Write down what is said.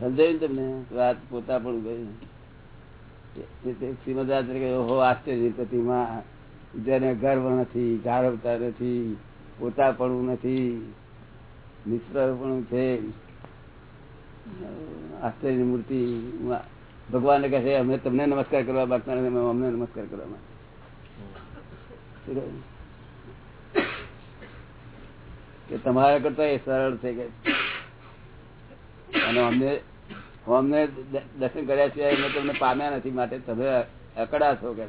સમજાયું તમને? વાત પોતા પણ ગયું શ્રીમદ ઓહો, આશ્ચર્ય પ્રતિમા જેને ગર્વ નથી ગારવતા નથી, પોતાપણું નથી નિષ્ફળપણું છે. આશ્ચર્ય મૂર્તિ. ભગવાન કહે છે, અમે તમને નમસ્કાર કરવા માંગતા નથી અમને નમસ્કાર કરવા માંગતા કે તમારા કરતા એ સરળ છે કે અને અમને અમને દર્શન કર્યા સિવાય અમે તમને પામ્યા નથી માટે તમે અકડા કે?